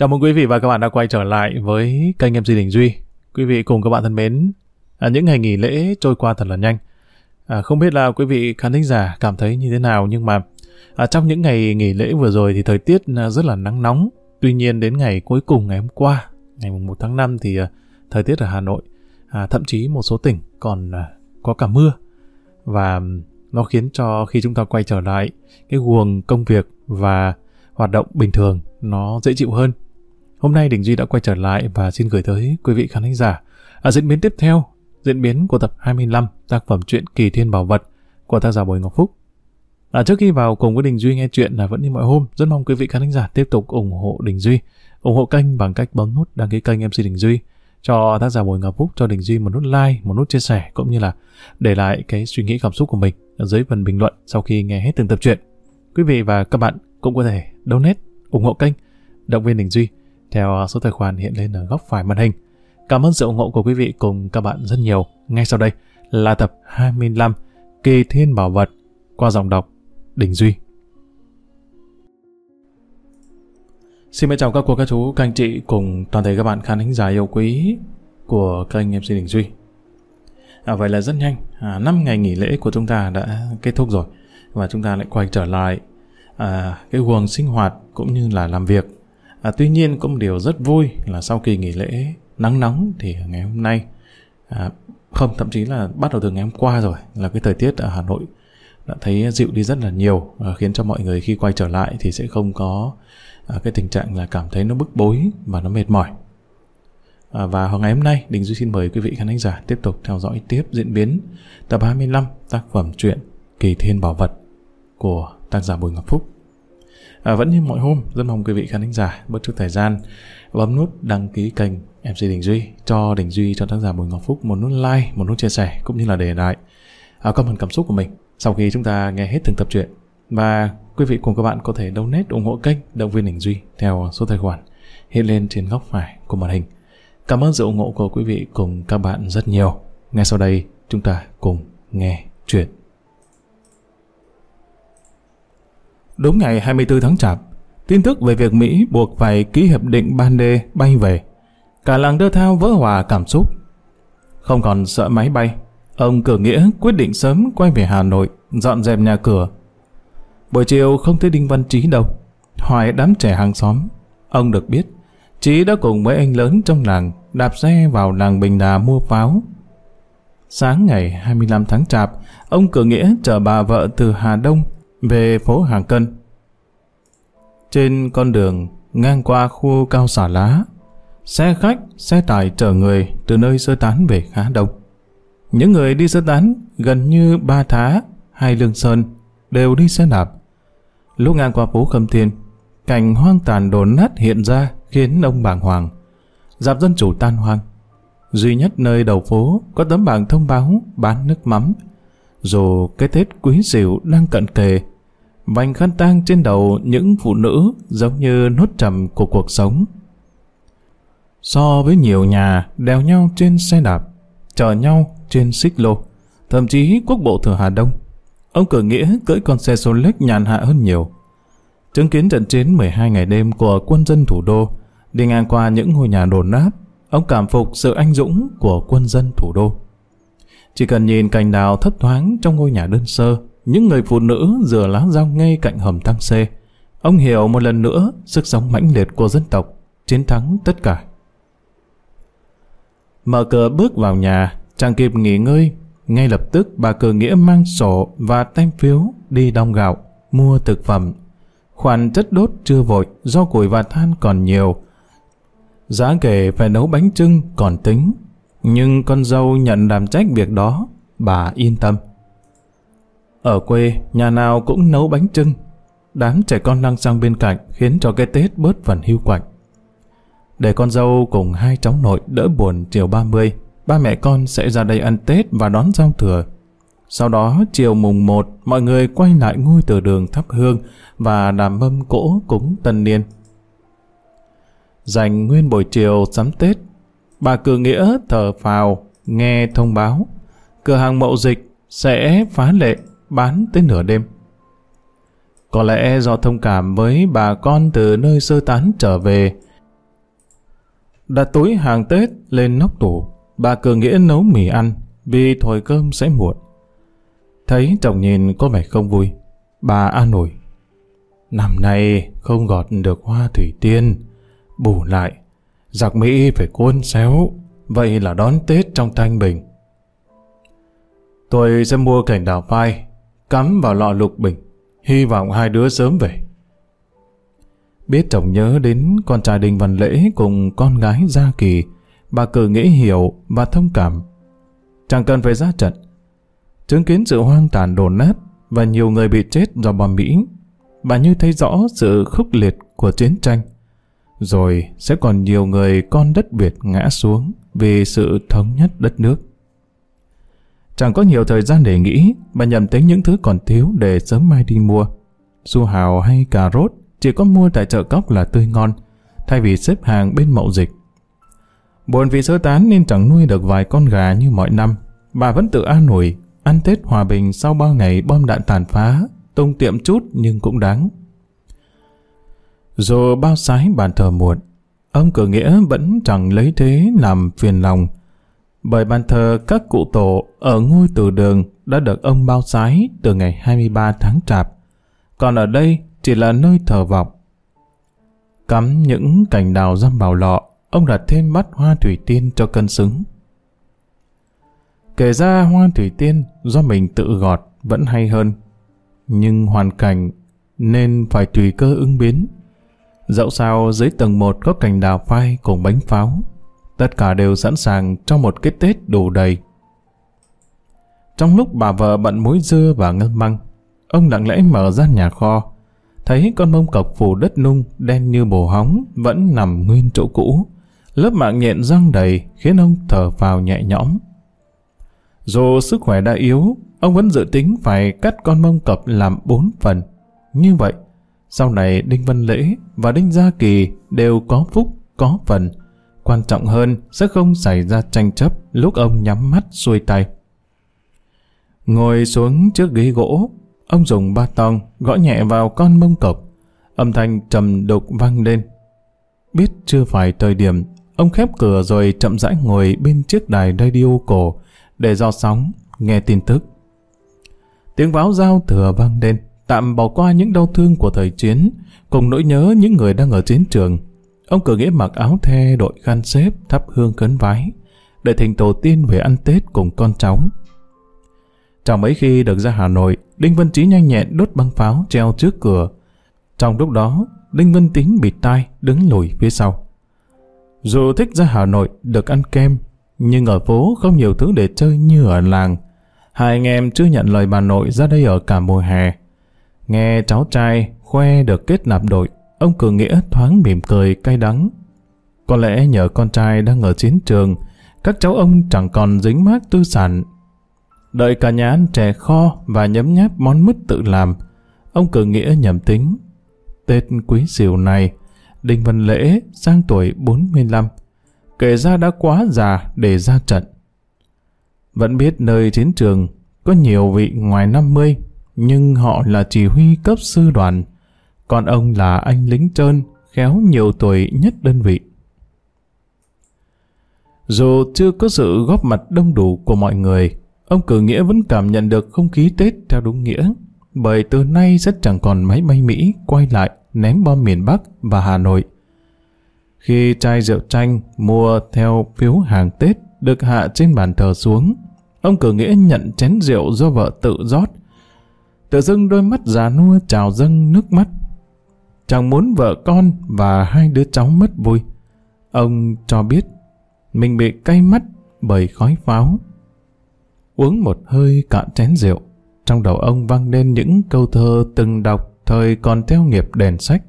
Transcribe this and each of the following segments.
Chào mừng quý vị và các bạn đã quay trở lại với kênh MC Đình Duy. Quý vị cùng các bạn thân mến, à, những ngày nghỉ lễ trôi qua thật là nhanh. À, không biết là quý vị khán thính giả cảm thấy như thế nào nhưng mà à, trong những ngày nghỉ lễ vừa rồi thì thời tiết à, rất là nắng nóng. Tuy nhiên đến ngày cuối cùng ngày hôm qua, ngày 1 tháng 5 thì à, thời tiết ở Hà Nội, à, thậm chí một số tỉnh còn à, có cả mưa. Và nó khiến cho khi chúng ta quay trở lại cái guồng công việc và hoạt động bình thường nó dễ chịu hơn. Hôm nay Đình Duy đã quay trở lại và xin gửi tới quý vị khán giả ở diễn biến tiếp theo, diễn biến của tập 25 tác phẩm truyện Kỳ Thiên Bảo Vật của tác giả Bùi Ngọc Phúc. À, trước khi vào cùng với Đình Duy nghe chuyện là vẫn như mọi hôm, rất mong quý vị khán giả tiếp tục ủng hộ Đình Duy, ủng hộ kênh bằng cách bấm nút đăng ký kênh MC Đình Duy, cho tác giả Bùi Ngọc Phúc cho Đình Duy một nút like, một nút chia sẻ cũng như là để lại cái suy nghĩ cảm xúc của mình ở dưới phần bình luận sau khi nghe hết từng tập truyện. Quý vị và các bạn cũng có thể donate ủng hộ kênh động viên Đình Duy theo à, số tài khoản hiện lên ở góc phải màn hình. Cảm ơn sự ủng hộ của quý vị cùng các bạn rất nhiều. Ngay sau đây là tập 25 Kỳ Thiên Bảo Vật qua giọng đọc Đình Duy. Xin chào các cô, các chú, các anh chị cùng toàn thể các bạn khán thính giả yêu quý của kênh MC Đình Duy. À, vậy là rất nhanh, à, 5 ngày nghỉ lễ của chúng ta đã kết thúc rồi và chúng ta lại quay trở lại à, cái guồng sinh hoạt cũng như là làm việc. À, tuy nhiên có một điều rất vui là sau kỳ nghỉ lễ nắng nóng thì ngày hôm nay à, không thậm chí là bắt đầu từ ngày hôm qua rồi là cái thời tiết ở Hà Nội đã thấy dịu đi rất là nhiều à, khiến cho mọi người khi quay trở lại thì sẽ không có à, cái tình trạng là cảm thấy nó bức bối và nó mệt mỏi. À, và ngày hôm nay Đình Duy xin mời quý vị khán giả tiếp tục theo dõi tiếp diễn biến tập 25 tác phẩm truyện Kỳ Thiên Bảo Vật của tác giả Bùi Ngọc Phúc. À, vẫn như mọi hôm, rất mong quý vị khán giả bất chút thời gian bấm nút đăng ký kênh MC Đình Duy cho Đình Duy cho tác giả Bùi Ngọc Phúc một nút like, một nút chia sẻ cũng như là để lại à, comment cảm xúc của mình sau khi chúng ta nghe hết từng tập truyện và quý vị cùng các bạn có thể donate ủng hộ kênh động viên Đình Duy theo số tài khoản hiện lên trên góc phải của màn hình. Cảm ơn sự ủng hộ của quý vị cùng các bạn rất nhiều. Ngay sau đây chúng ta cùng nghe chuyện. Đúng ngày 24 tháng Chạp, tin tức về việc Mỹ buộc phải ký hiệp định ban đê bay về. Cả làng đơ thao vỡ hòa cảm xúc. Không còn sợ máy bay, ông cử nghĩa quyết định sớm quay về Hà Nội, dọn dẹp nhà cửa. Buổi chiều không thấy Đinh Văn Trí đâu. Hỏi đám trẻ hàng xóm, ông được biết, Trí đã cùng với anh lớn trong làng đạp xe vào làng Bình Đà mua pháo. Sáng ngày 25 tháng Chạp, ông cử nghĩa chở bà vợ từ Hà Đông về phố Hàng Cân. Trên con đường ngang qua khu cao xả lá, xe khách, xe tải chở người từ nơi sơ tán về khá đông. Những người đi sơ tán gần như Ba Thá hay Lương Sơn đều đi xe đạp. Lúc ngang qua phố Khâm Thiên, cảnh hoang tàn đổ nát hiện ra khiến ông bàng hoàng. Dạp dân chủ tan hoang. Duy nhất nơi đầu phố có tấm bảng thông báo bán nước mắm. Dù cái Tết quý dịu đang cận kề, vành khăn tang trên đầu những phụ nữ giống như nốt trầm của cuộc sống. So với nhiều nhà đèo nhau trên xe đạp, chở nhau trên xích lô, thậm chí quốc bộ thừa Hà Đông, ông cử nghĩa cưỡi con xe Solex nhàn hạ hơn nhiều. Chứng kiến trận chiến 12 ngày đêm của quân dân thủ đô, đi ngang qua những ngôi nhà đổ nát, ông cảm phục sự anh dũng của quân dân thủ đô. Chỉ cần nhìn cành đào thấp thoáng trong ngôi nhà đơn sơ, những người phụ nữ rửa lá rau ngay cạnh hầm tăng xe. Ông hiểu một lần nữa sức sống mãnh liệt của dân tộc, chiến thắng tất cả. Mở cửa bước vào nhà, chẳng kịp nghỉ ngơi, ngay lập tức bà cờ nghĩa mang sổ và tem phiếu đi đong gạo, mua thực phẩm. Khoản chất đốt chưa vội do củi và than còn nhiều. Giá kể phải nấu bánh trưng còn tính, nhưng con dâu nhận đảm trách việc đó, bà yên tâm. Ở quê, nhà nào cũng nấu bánh trưng. Đám trẻ con lăng sang bên cạnh khiến cho cái Tết bớt phần hưu quạnh. Để con dâu cùng hai cháu nội đỡ buồn chiều 30, ba mẹ con sẽ ra đây ăn Tết và đón giao thừa. Sau đó chiều mùng 1, mọi người quay lại ngôi từ đường thắp hương và đàm mâm cỗ cúng tân niên. Dành nguyên buổi chiều sắm Tết, bà cử nghĩa thở phào, nghe thông báo. Cửa hàng mậu dịch sẽ phá lệ bán tới nửa đêm. Có lẽ do thông cảm với bà con từ nơi sơ tán trở về, Đặt túi hàng Tết lên nóc tủ, bà cử Nghĩa nấu mì ăn vì thổi cơm sẽ muộn. Thấy chồng nhìn có vẻ không vui, bà an ủi. Năm nay không gọt được hoa thủy tiên, bù lại, giặc Mỹ phải cuốn xéo, vậy là đón Tết trong thanh bình. Tôi sẽ mua cảnh đào phai, cắm vào lọ lục bình, hy vọng hai đứa sớm về. Biết chồng nhớ đến con trai Đinh Văn Lễ cùng con gái Gia Kỳ, bà cử nghĩ hiểu và thông cảm. Chẳng cần phải ra trận. Chứng kiến sự hoang tàn đổ nát và nhiều người bị chết do bom Mỹ, bà như thấy rõ sự khốc liệt của chiến tranh. Rồi sẽ còn nhiều người con đất Việt ngã xuống vì sự thống nhất đất nước. Chẳng có nhiều thời gian để nghĩ, bà nhầm tính những thứ còn thiếu để sớm mai đi mua. Su hào hay cà rốt chỉ có mua tại chợ cóc là tươi ngon, thay vì xếp hàng bên mậu dịch. Buồn vì sơ tán nên chẳng nuôi được vài con gà như mọi năm. Bà vẫn tự an ủi, ăn Tết hòa bình sau bao ngày bom đạn tàn phá, tung tiệm chút nhưng cũng đáng. Dù bao sái bàn thờ muộn, ông cửa nghĩa vẫn chẳng lấy thế làm phiền lòng, bởi bàn thờ các cụ tổ ở ngôi từ đường đã được ông bao sái từ ngày 23 tháng Chạp. Còn ở đây chỉ là nơi thờ vọng. Cắm những cành đào răm vào lọ, ông đặt thêm mắt hoa thủy tiên cho cân xứng. Kể ra hoa thủy tiên do mình tự gọt vẫn hay hơn, nhưng hoàn cảnh nên phải tùy cơ ứng biến. Dẫu sao dưới tầng 1 có cành đào phai cùng bánh pháo, tất cả đều sẵn sàng cho một cái Tết đủ đầy. Trong lúc bà vợ bận muối dưa và ngâm măng, ông lặng lẽ mở ra nhà kho, thấy con mông cọc phủ đất nung đen như bồ hóng vẫn nằm nguyên chỗ cũ. Lớp mạng nhện răng đầy khiến ông thở vào nhẹ nhõm. Dù sức khỏe đã yếu, ông vẫn dự tính phải cắt con mông cọp làm bốn phần. Như vậy, sau này Đinh Văn Lễ và Đinh Gia Kỳ đều có phúc, có phần. Quan trọng hơn sẽ không xảy ra tranh chấp lúc ông nhắm mắt xuôi tay. Ngồi xuống trước ghế gỗ, Ông dùng ba tong gõ nhẹ vào con mông cọc. Âm thanh trầm đục vang lên. Biết chưa phải thời điểm, ông khép cửa rồi chậm rãi ngồi bên chiếc đài radio cổ để do sóng, nghe tin tức. Tiếng báo giao thừa vang lên, tạm bỏ qua những đau thương của thời chiến, cùng nỗi nhớ những người đang ở chiến trường. Ông cử nghĩa mặc áo the đội khăn xếp thắp hương khấn vái, để thỉnh tổ tiên về ăn Tết cùng con cháu. trong mấy khi được ra Hà Nội, Đinh Văn Chí nhanh nhẹn đốt băng pháo treo trước cửa. Trong lúc đó, Đinh Văn Tính bịt tai đứng lùi phía sau. Dù thích ra Hà Nội được ăn kem, nhưng ở phố không nhiều thứ để chơi như ở làng. Hai anh em chưa nhận lời bà nội ra đây ở cả mùa hè. Nghe cháu trai khoe được kết nạp đội, ông Cường Nghĩa thoáng mỉm cười cay đắng. Có lẽ nhờ con trai đang ở chiến trường, các cháu ông chẳng còn dính mác tư sản Đợi cả nhà ăn chè kho và nhấm nháp món mứt tự làm, ông cường nghĩa nhầm tính. Tết quý sửu này, Đinh Văn Lễ sang tuổi 45, kể ra đã quá già để ra trận. Vẫn biết nơi chiến trường có nhiều vị ngoài 50, nhưng họ là chỉ huy cấp sư đoàn, còn ông là anh lính trơn, khéo nhiều tuổi nhất đơn vị. Dù chưa có sự góp mặt đông đủ của mọi người, Ông cử nghĩa vẫn cảm nhận được không khí Tết theo đúng nghĩa, bởi từ nay rất chẳng còn máy bay Mỹ quay lại ném bom miền Bắc và Hà Nội. Khi chai rượu chanh mua theo phiếu hàng Tết được hạ trên bàn thờ xuống, ông cử nghĩa nhận chén rượu do vợ tự rót. Tự dưng đôi mắt già nua trào dâng nước mắt. chàng muốn vợ con và hai đứa cháu mất vui. Ông cho biết mình bị cay mắt bởi khói pháo uống một hơi cạn chén rượu. Trong đầu ông vang lên những câu thơ từng đọc thời còn theo nghiệp đèn sách.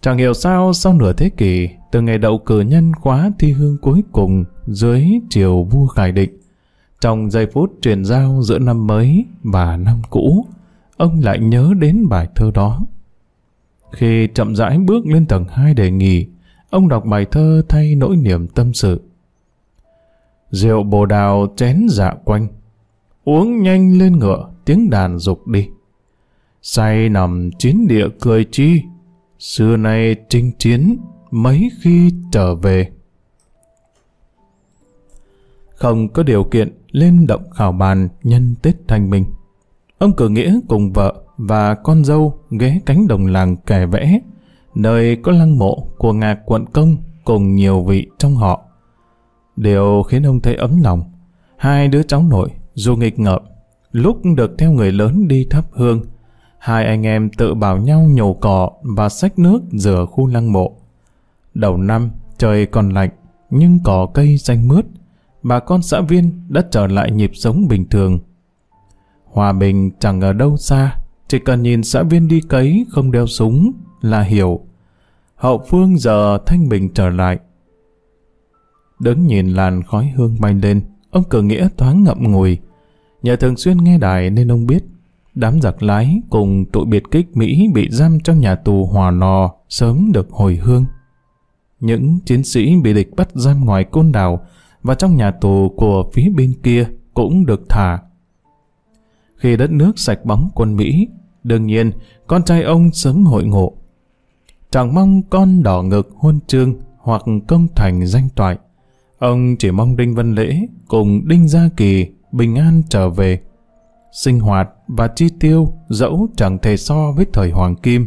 Chẳng hiểu sao sau nửa thế kỷ, từ ngày đậu cử nhân khóa thi hương cuối cùng dưới triều vua Khải Định, trong giây phút truyền giao giữa năm mới và năm cũ, ông lại nhớ đến bài thơ đó. Khi chậm rãi bước lên tầng 2 để nghỉ, ông đọc bài thơ thay nỗi niềm tâm sự. Rượu bồ đào chén dạ quanh. Uống nhanh lên ngựa, tiếng đàn dục đi. Say nằm chiến địa cười chi. Xưa nay chinh chiến, mấy khi trở về. Không có điều kiện lên động khảo bàn nhân Tết Thanh Minh. Ông cử nghĩa cùng vợ và con dâu ghé cánh đồng làng kẻ vẽ, nơi có lăng mộ của ngạc quận công cùng nhiều vị trong họ. Điều khiến ông thấy ấm lòng, hai đứa cháu nội dù nghịch ngợm, lúc được theo người lớn đi thắp hương, hai anh em tự bảo nhau nhổ cỏ và xách nước rửa khu lăng mộ. Đầu năm, trời còn lạnh, nhưng cỏ cây xanh mướt, bà con xã viên đã trở lại nhịp sống bình thường. Hòa bình chẳng ở đâu xa, chỉ cần nhìn xã viên đi cấy không đeo súng là hiểu. Hậu phương giờ thanh bình trở lại. Đứng nhìn làn khói hương bay lên, ông cử nghĩa thoáng ngậm ngùi. Nhờ thường xuyên nghe đài nên ông biết đám giặc lái cùng tụi biệt kích Mỹ bị giam trong nhà tù Hòa Lò sớm được hồi hương. Những chiến sĩ bị địch bắt giam ngoài côn đảo và trong nhà tù của phía bên kia cũng được thả. Khi đất nước sạch bóng quân Mỹ, đương nhiên con trai ông sớm hội ngộ. Chẳng mong con đỏ ngực huân chương hoặc công thành danh toại. Ông chỉ mong Đinh Văn Lễ cùng Đinh Gia Kỳ bình an trở về. Sinh hoạt và chi tiêu dẫu chẳng thể so với thời Hoàng Kim.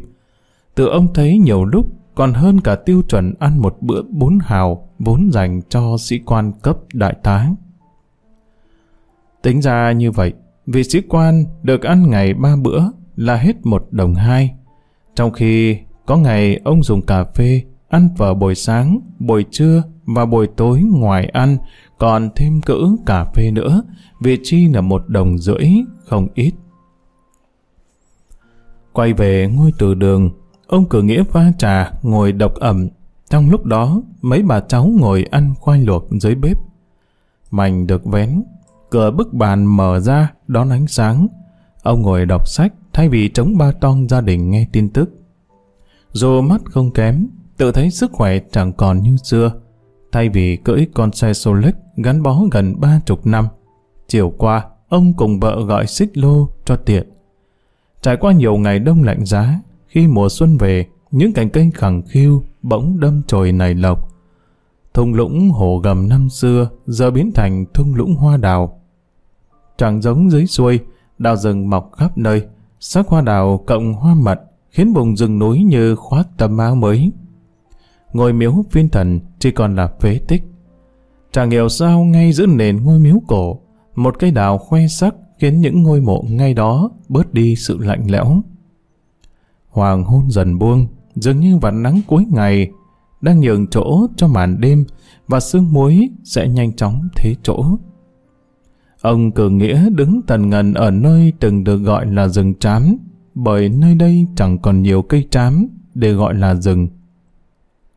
Tự ông thấy nhiều lúc còn hơn cả tiêu chuẩn ăn một bữa bốn hào vốn dành cho sĩ quan cấp đại tá. Tính ra như vậy, vị sĩ quan được ăn ngày ba bữa là hết một đồng hai, trong khi có ngày ông dùng cà phê, ăn vào buổi sáng, buổi trưa và buổi tối ngoài ăn, còn thêm cỡ cà phê nữa, vị chi là một đồng rưỡi, không ít. Quay về ngôi từ đường, Ông cử nghĩa pha trà, ngồi độc ẩm. Trong lúc đó, mấy bà cháu ngồi ăn khoai luộc dưới bếp. Mảnh được vén, cửa bức bàn mở ra, đón ánh sáng. Ông ngồi đọc sách thay vì chống ba tong gia đình nghe tin tức. Dù mắt không kém, tự thấy sức khỏe chẳng còn như xưa. Thay vì cưỡi con xe Solex gắn bó gần ba chục năm. Chiều qua, ông cùng vợ gọi xích lô cho tiện. Trải qua nhiều ngày đông lạnh giá, khi mùa xuân về, những cành cây khẳng khiu bỗng đâm chồi nảy lộc. Thung lũng hồ gầm năm xưa giờ biến thành thung lũng hoa đào. Chẳng giống dưới xuôi, đào rừng mọc khắp nơi, sắc hoa đào cộng hoa mật khiến vùng rừng núi như khoác tấm áo mới. Ngôi miếu viên thần chỉ còn là phế tích. Chẳng hiểu sao ngay giữa nền ngôi miếu cổ, một cây đào khoe sắc khiến những ngôi mộ ngay đó bớt đi sự lạnh lẽo. Hoàng hôn dần buông, dường như vạn nắng cuối ngày đang nhường chỗ cho màn đêm và sương muối sẽ nhanh chóng thế chỗ. Ông cử nghĩa đứng tần ngần ở nơi từng được gọi là rừng trám, bởi nơi đây chẳng còn nhiều cây trám để gọi là rừng.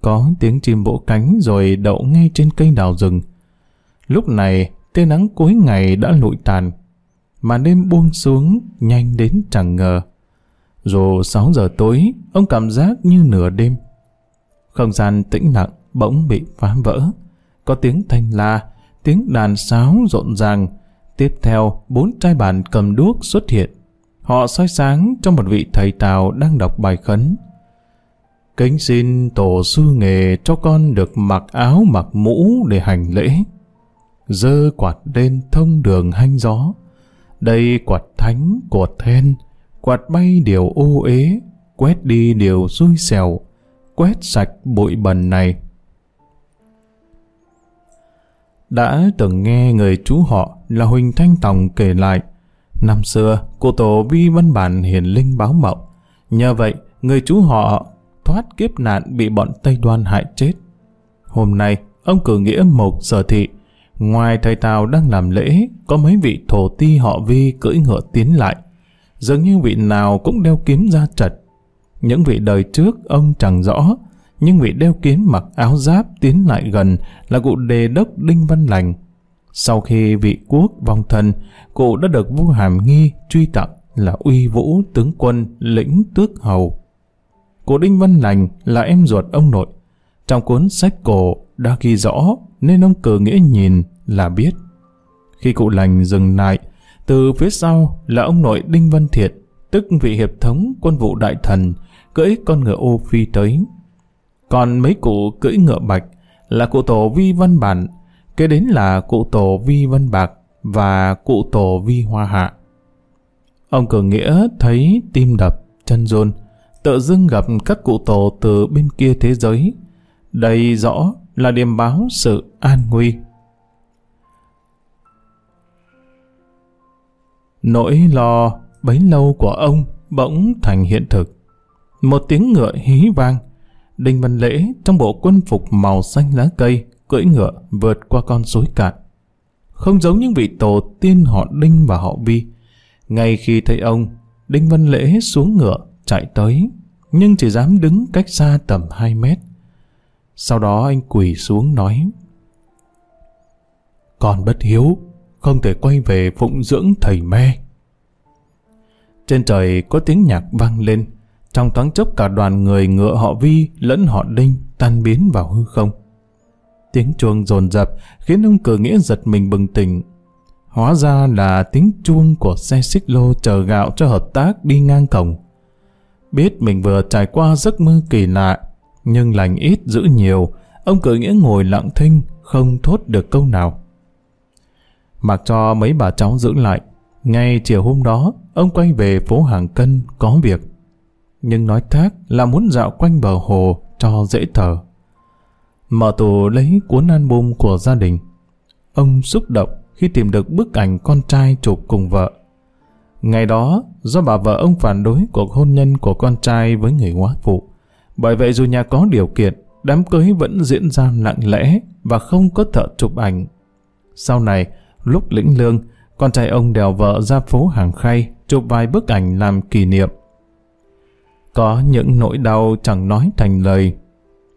Có tiếng chim vỗ cánh rồi đậu ngay trên cây đào rừng. Lúc này, tia nắng cuối ngày đã lụi tàn, mà đêm buông xuống nhanh đến chẳng ngờ. Dù 6 giờ tối, ông cảm giác như nửa đêm. Không gian tĩnh lặng bỗng bị phá vỡ. Có tiếng thanh la, tiếng đàn sáo rộn ràng. Tiếp theo, bốn trai bàn cầm đuốc xuất hiện. Họ soi sáng trong một vị thầy Tào đang đọc bài khấn. Kính xin tổ sư nghề cho con được mặc áo mặc mũ để hành lễ. Dơ quạt lên thông đường hanh gió. Đây quạt thánh, của then, quạt bay điều ô ế, quét đi điều xui xẻo, quét sạch bụi bẩn này. Đã từng nghe người chú họ là Huỳnh Thanh Tòng kể lại, năm xưa cô tổ vi văn bản hiền linh báo mộng, nhờ vậy người chú họ thoát kiếp nạn bị bọn Tây Đoan hại chết. Hôm nay, ông cử nghĩa mộc sở thị, ngoài thầy Tào đang làm lễ, có mấy vị thổ ti họ vi cưỡi ngựa tiến lại, dường như vị nào cũng đeo kiếm ra trật. Những vị đời trước ông chẳng rõ, nhưng vị đeo kiếm mặc áo giáp tiến lại gần là cụ đề đốc Đinh Văn Lành. Sau khi vị quốc vong thân, cụ đã được vua Hàm Nghi truy tặng là uy vũ tướng quân lĩnh tước hầu. Cụ Đinh Văn Lành là em ruột ông nội. Trong cuốn sách cổ đã ghi rõ nên ông cử nghĩa nhìn là biết. Khi cụ lành dừng lại, từ phía sau là ông nội Đinh Văn Thiệt, tức vị hiệp thống quân vụ đại thần, cưỡi con ngựa ô phi tới. Còn mấy cụ cưỡi ngựa bạch là cụ tổ Vi Văn Bản, kế đến là cụ tổ Vi Văn Bạc và cụ tổ Vi Hoa Hạ. Ông Cường Nghĩa thấy tim đập, chân rôn, tự dưng gặp các cụ tổ từ bên kia thế giới. Đây rõ là điềm báo sự an nguy. Nỗi lo bấy lâu của ông bỗng thành hiện thực. Một tiếng ngựa hí vang. Đinh Văn Lễ trong bộ quân phục màu xanh lá cây cưỡi ngựa vượt qua con suối cạn. Không giống những vị tổ tiên họ Đinh và họ Vi. Ngay khi thấy ông, Đinh Văn Lễ xuống ngựa chạy tới, nhưng chỉ dám đứng cách xa tầm 2 mét. Sau đó anh quỳ xuống nói Con bất hiếu, không thể quay về phụng dưỡng thầy me. Trên trời có tiếng nhạc vang lên, trong thoáng chốc cả đoàn người ngựa họ Vi lẫn họ Đinh tan biến vào hư không. Tiếng chuông dồn dập khiến ông cử nghĩa giật mình bừng tỉnh. Hóa ra là tiếng chuông của xe xích lô chờ gạo cho hợp tác đi ngang cổng. Biết mình vừa trải qua giấc mơ kỳ lạ, nhưng lành ít giữ nhiều, ông cử nghĩa ngồi lặng thinh, không thốt được câu nào. Mặc cho mấy bà cháu giữ lại, ngay chiều hôm đó, ông quay về phố Hàng Cân có việc. Nhưng nói thác là muốn dạo quanh bờ hồ cho dễ thở. Mở tủ lấy cuốn album của gia đình. Ông xúc động khi tìm được bức ảnh con trai chụp cùng vợ. Ngày đó, do bà vợ ông phản đối cuộc hôn nhân của con trai với người hóa phụ. Bởi vậy dù nhà có điều kiện, đám cưới vẫn diễn ra lặng lẽ và không có thợ chụp ảnh. Sau này, lúc lĩnh lương, con trai ông đèo vợ ra phố hàng khay, chụp vài bức ảnh làm kỷ niệm. Có những nỗi đau chẳng nói thành lời.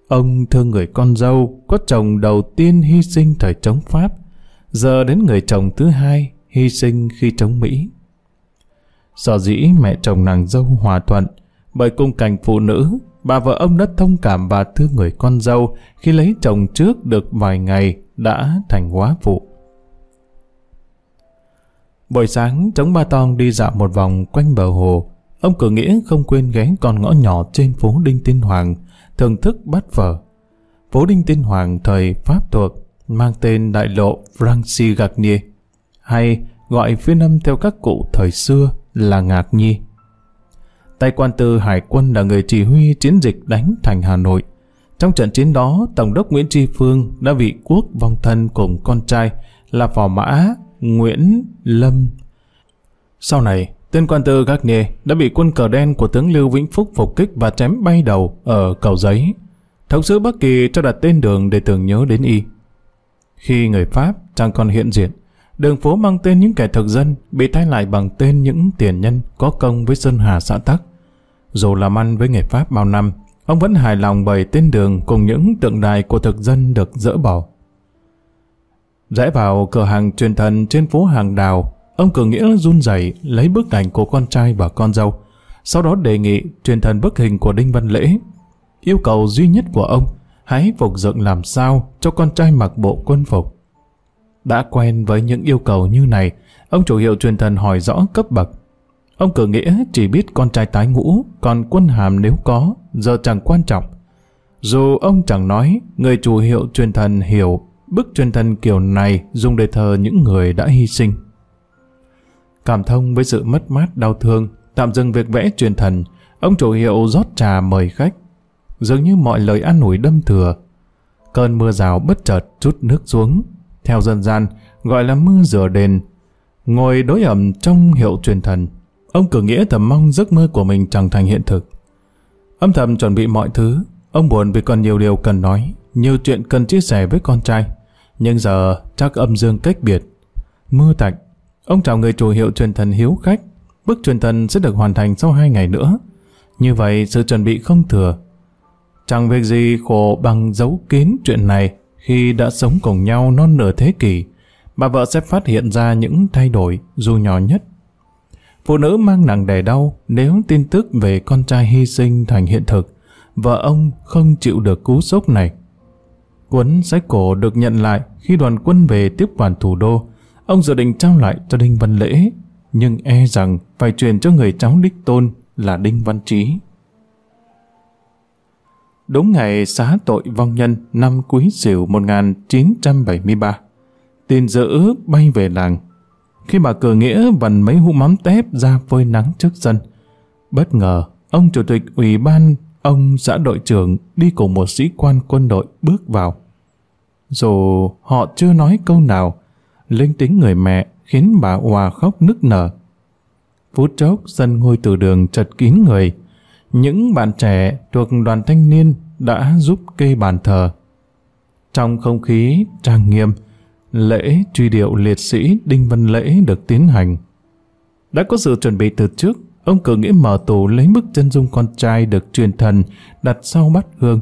Ông thương người con dâu, có chồng đầu tiên hy sinh thời chống Pháp, giờ đến người chồng thứ hai hy sinh khi chống Mỹ. Sở dĩ mẹ chồng nàng dâu hòa thuận, bởi cung cảnh phụ nữ, bà vợ ông đã thông cảm và thương người con dâu khi lấy chồng trước được vài ngày đã thành quá phụ. Buổi sáng, chống ba tong đi dạo một vòng quanh bờ hồ. Ông cử nghĩa không quên ghé con ngõ nhỏ trên phố Đinh Tiên Hoàng, thưởng thức bát phở. Phố Đinh Tiên Hoàng thời Pháp thuộc, mang tên đại lộ Francis Garnier, hay gọi phiên âm theo các cụ thời xưa là Ngạc Nhi. Tay quan tư Hải quân là người chỉ huy chiến dịch đánh thành Hà Nội. Trong trận chiến đó, Tổng đốc Nguyễn Tri Phương đã bị quốc vong thân cùng con trai là phò mã Nguyễn Lâm. Sau này, tên quan tư Garnier đã bị quân cờ đen của tướng Lưu Vĩnh Phúc phục kích và chém bay đầu ở cầu giấy. Thống sứ Bắc Kỳ cho đặt tên đường để tưởng nhớ đến y. Khi người Pháp chẳng còn hiện diện, đường phố mang tên những kẻ thực dân bị thay lại bằng tên những tiền nhân có công với Sơn Hà xã Tắc. Dù làm ăn với người Pháp bao năm, ông vẫn hài lòng bởi tên đường cùng những tượng đài của thực dân được dỡ bỏ. Rẽ vào cửa hàng truyền thần trên phố hàng đào, ông Cường Nghĩa run rẩy lấy bức ảnh của con trai và con dâu. Sau đó đề nghị truyền thần bức hình của Đinh Văn Lễ. Yêu cầu duy nhất của ông, hãy phục dựng làm sao cho con trai mặc bộ quân phục. Đã quen với những yêu cầu như này, ông chủ hiệu truyền thần hỏi rõ cấp bậc. Ông Cường Nghĩa chỉ biết con trai tái ngũ, còn quân hàm nếu có, giờ chẳng quan trọng. Dù ông chẳng nói, người chủ hiệu truyền thần hiểu Bức truyền thần kiểu này dùng để thờ những người đã hy sinh. Cảm thông với sự mất mát đau thương, tạm dừng việc vẽ truyền thần, ông chủ hiệu rót trà mời khách. Dường như mọi lời an ủi đâm thừa. Cơn mưa rào bất chợt chút nước xuống, theo dân gian gọi là mưa rửa đền. Ngồi đối ẩm trong hiệu truyền thần, ông cử nghĩa thầm mong giấc mơ của mình chẳng thành hiện thực. Âm thầm chuẩn bị mọi thứ, ông buồn vì còn nhiều điều cần nói, nhiều chuyện cần chia sẻ với con trai. Nhưng giờ, chắc âm dương cách biệt. Mưa tạnh. Ông chào người chủ hiệu truyền thần hiếu khách. Bức truyền thần sẽ được hoàn thành sau hai ngày nữa. Như vậy, sự chuẩn bị không thừa. Chẳng việc gì khổ bằng giấu kín chuyện này khi đã sống cùng nhau non nửa thế kỷ. Bà vợ sẽ phát hiện ra những thay đổi, dù nhỏ nhất. Phụ nữ mang nặng đẻ đau, nếu tin tức về con trai hy sinh thành hiện thực. Vợ ông không chịu được cú sốc này. Cuốn sách cổ được nhận lại khi đoàn quân về tiếp quản thủ đô. Ông dự định trao lại cho Đinh Văn Lễ, nhưng e rằng phải truyền cho người cháu đích tôn là Đinh Văn Trí. đúng ngày xá tội vong nhân năm Quý Sửu 1973. Tin dữ bay về làng. Khi bà cử nghĩa vần mấy hũ mắm tép ra phơi nắng trước sân, bất ngờ ông chủ tịch ủy ban, ông xã đội trưởng đi cùng một sĩ quan quân đội bước vào. Dù họ chưa nói câu nào, linh tính người mẹ khiến bà Hòa khóc nức nở. Phút chốc sân ngôi từ đường chật kín người, những bạn trẻ thuộc đoàn thanh niên đã giúp kê bàn thờ. Trong không khí trang nghiêm, lễ truy điệu liệt sĩ Đinh Văn Lễ được tiến hành. Đã có sự chuẩn bị từ trước, ông cử nghĩa mở tủ lấy bức chân dung con trai được truyền thần đặt sau bát hương.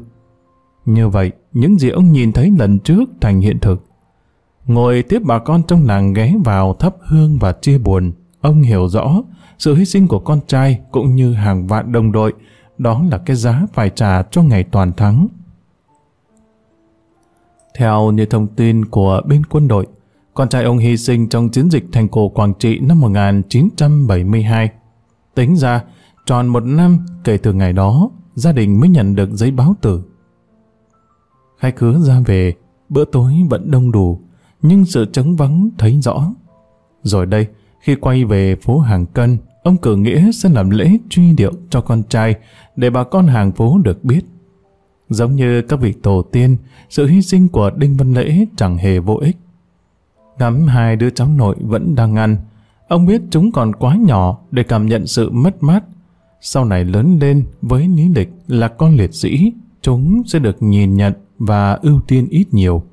Như vậy, những gì ông nhìn thấy lần trước thành hiện thực. Ngồi tiếp bà con trong làng ghé vào thắp hương và chia buồn, ông hiểu rõ sự hy sinh của con trai cũng như hàng vạn đồng đội, đó là cái giá phải trả cho ngày toàn thắng. Theo như thông tin của bên quân đội, con trai ông hy sinh trong chiến dịch thành cổ Quảng Trị năm 1972. Tính ra, tròn một năm kể từ ngày đó, gia đình mới nhận được giấy báo tử. hai khứa ra về, bữa tối vẫn đông đủ, nhưng sự trống vắng thấy rõ. Rồi đây, khi quay về phố Hàng Cân, ông cử nghĩa sẽ làm lễ truy điệu cho con trai để bà con hàng phố được biết. Giống như các vị tổ tiên, sự hy sinh của Đinh Văn Lễ chẳng hề vô ích. Ngắm hai đứa cháu nội vẫn đang ăn, ông biết chúng còn quá nhỏ để cảm nhận sự mất mát. Sau này lớn lên với lý lịch là con liệt sĩ, chúng sẽ được nhìn nhận và ưu tiên ít nhiều.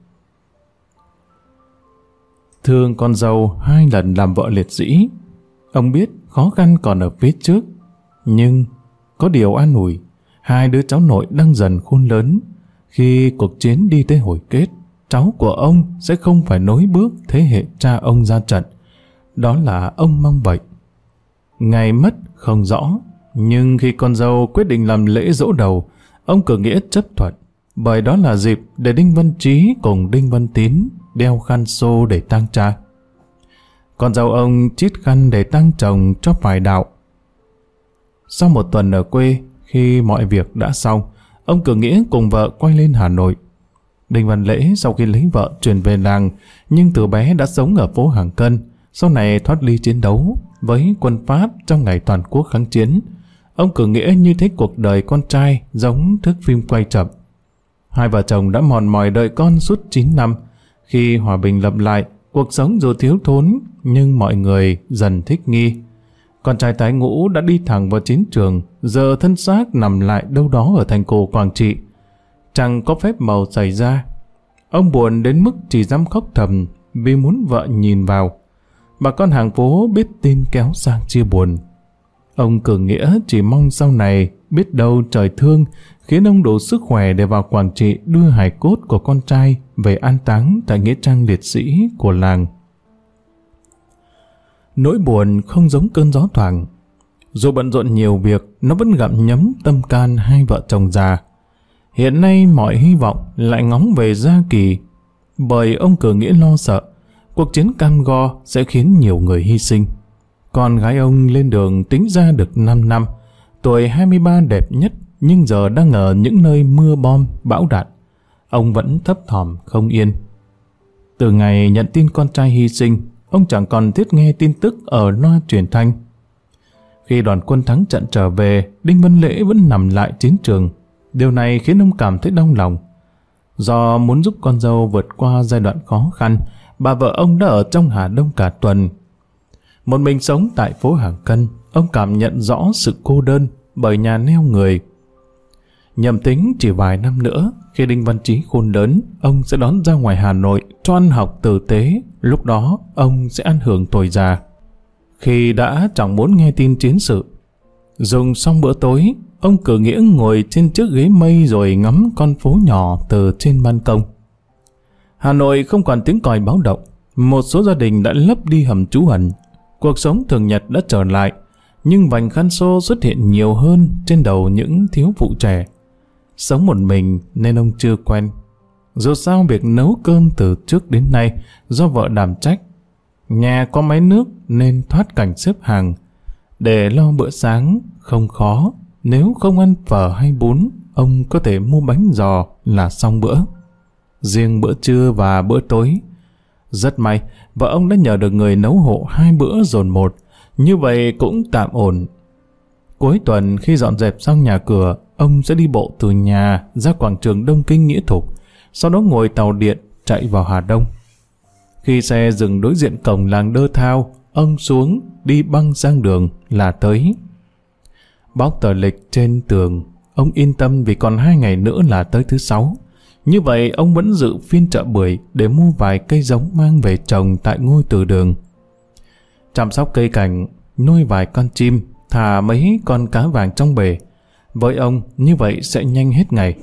Thương con dâu hai lần làm vợ liệt sĩ. Ông biết khó khăn còn ở phía trước, nhưng có điều an ủi, hai đứa cháu nội đang dần khôn lớn. Khi cuộc chiến đi tới hồi kết, cháu của ông sẽ không phải nối bước thế hệ cha ông ra trận. Đó là ông mong vậy. Ngày mất không rõ, nhưng khi con dâu quyết định làm lễ dỗ đầu, ông cử nghĩa chấp thuận, bởi đó là dịp để Đinh Văn Trí cùng Đinh Văn Tín đeo khăn xô để tang cha. Con dâu ông chít khăn để tang chồng cho phải đạo. Sau một tuần ở quê, khi mọi việc đã xong, ông cử nghĩa cùng vợ quay lên Hà Nội. Đinh Văn Lễ sau khi lấy vợ chuyển về làng, nhưng từ bé đã sống ở phố Hàng Cân, sau này thoát ly chiến đấu với quân Pháp trong ngày toàn quốc kháng chiến. Ông cử nghĩa như thế cuộc đời con trai giống thước phim quay chậm. Hai vợ chồng đã mòn mỏi đợi con suốt 9 năm. Khi hòa bình lập lại, cuộc sống dù thiếu thốn, nhưng mọi người dần thích nghi. Con trai tái ngũ đã đi thẳng vào chiến trường, giờ thân xác nằm lại đâu đó ở thành cổ Quảng Trị. Chẳng có phép màu xảy ra. Ông buồn đến mức chỉ dám khóc thầm vì muốn vợ nhìn vào. Bà con hàng phố biết tin kéo sang chia buồn. Ông cử nghĩa chỉ mong sau này biết đâu trời thương khiến ông đủ sức khỏe để vào Quảng Trị đưa hài cốt của con trai về an táng tại Nghĩa trang liệt sĩ của làng. Nỗi buồn không giống cơn gió thoảng. Dù bận rộn nhiều việc, nó vẫn gặm nhấm tâm can hai vợ chồng già. Hiện nay mọi hy vọng lại ngóng về Gia Kỳ, bởi ông cử nghĩa lo sợ, cuộc chiến cam go sẽ khiến nhiều người hy sinh. Con gái ông lên đường tính ra được 5 năm, tuổi 23 đẹp nhất nhưng giờ đang ở những nơi mưa bom, bão đạn. Ông vẫn thấp thỏm không yên. Từ ngày nhận tin con trai hy sinh, ông chẳng còn thiết nghe tin tức ở loa truyền thanh. Khi đoàn quân thắng trận trở về, Đinh Văn Lễ vẫn nằm lại chiến trường. Điều này khiến ông cảm thấy đau lòng. Do muốn giúp con dâu vượt qua giai đoạn khó khăn, bà vợ ông đã ở trong Hà Đông cả tuần. Một mình sống tại phố Hàng Cân, ông cảm nhận rõ sự cô đơn bởi nhà neo người. Nhầm tính chỉ vài năm nữa, khi Đinh Văn Trí khôn lớn, ông sẽ đón ra ngoài Hà Nội cho ăn học tử tế, lúc đó ông sẽ ăn hưởng tuổi già. Khi đã chẳng muốn nghe tin chiến sự, dùng xong bữa tối, ông cử nghĩa ngồi trên chiếc ghế mây rồi ngắm con phố nhỏ từ trên ban công. Hà Nội không còn tiếng còi báo động, một số gia đình đã lấp đi hầm trú ẩn. Cuộc sống thường nhật đã trở lại, nhưng vành khăn xô xuất hiện nhiều hơn trên đầu những thiếu phụ trẻ. Sống một mình nên ông chưa quen. Dù sao việc nấu cơm từ trước đến nay do vợ đảm trách. Nhà có máy nước nên thoát cảnh xếp hàng. Để lo bữa sáng không khó, nếu không ăn phở hay bún, ông có thể mua bánh giò là xong bữa. Riêng bữa trưa và bữa tối. Rất may, vợ ông đã nhờ được người nấu hộ hai bữa dồn một, như vậy cũng tạm ổn. Cuối tuần khi dọn dẹp xong nhà cửa, ông sẽ đi bộ từ nhà ra quảng trường Đông Kinh Nghĩa Thục, sau đó ngồi tàu điện chạy vào Hà Đông. Khi xe dừng đối diện cổng làng Đơ Thao, ông xuống đi băng sang đường là tới. Bóc tờ lịch trên tường, ông yên tâm vì còn hai ngày nữa là tới thứ sáu. Như vậy ông vẫn dự phiên chợ bưởi để mua vài cây giống mang về trồng tại ngôi từ đường. Chăm sóc cây cảnh, nuôi vài con chim, thả mấy con cá vàng trong bể. Với ông, như vậy sẽ nhanh hết ngày.